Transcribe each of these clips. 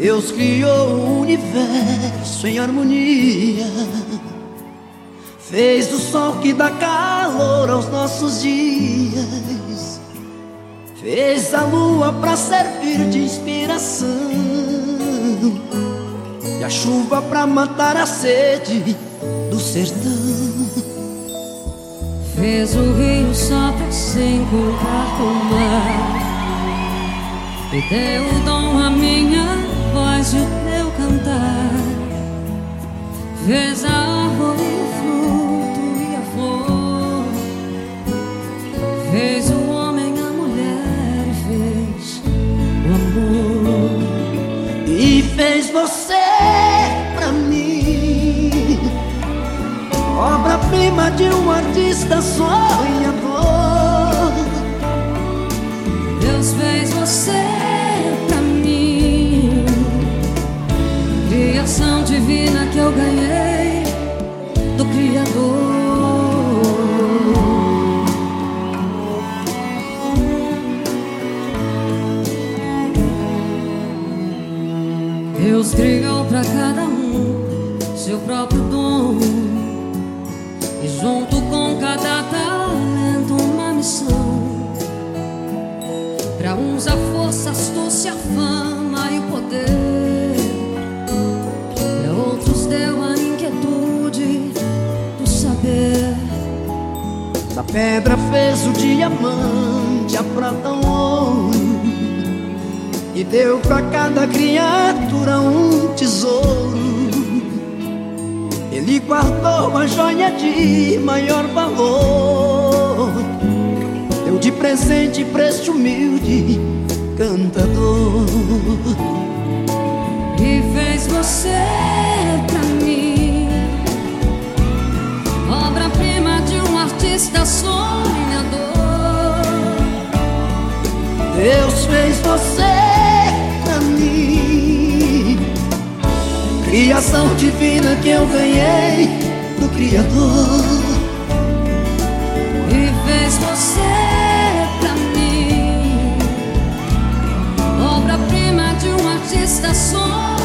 Deus criou o universo em harmonia. Fez o sol que dá calor aos nossos dias. Fez a lua para servir de inspiração. E a chuva para matar a sede do sertão. Fez o rio só pra se encontrar com o mar. E deu o dom a minha voz e o teu cantar. Fez a árvore, o fruto e a flor. Fez o homem, a mulher e fez o amor. E fez você pra mim, obra-prima de um artista sonhador. Deus fez você Deus criou pra cada um seu próprio dom e junto com cada talento uma missão. Pra uns a força, a astúcia, a fama e o poder. Pra outros deu a inquietude do saber. Da pedra fez o diamante, a prata o. E deu pra cada criatura um tesouro. Ele guardou a joia de maior valor. Deu de presente pra este humilde cantador. E fez você pra mim, obra-prima de um artista sonhador. Deus fez você criação divina que eu ganhei do Criador. E fez você pra mim, obra-prima de um artista sonhador.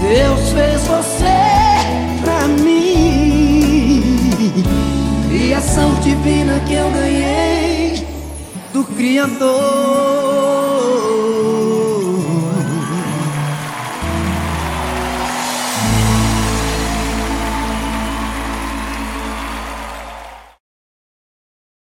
Deus fez você pra mim, criação divina que eu ganhei do Criador.